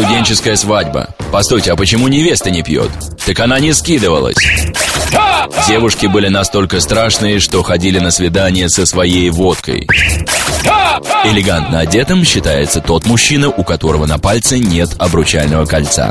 студенческая свадьба. Постойте, а почему невеста не пьет? Так она не скидывалась. Девушки были настолько страшные, что ходили на свидание со своей водкой. Элегантно одетым считается тот мужчина, у которого на пальце нет обручального кольца.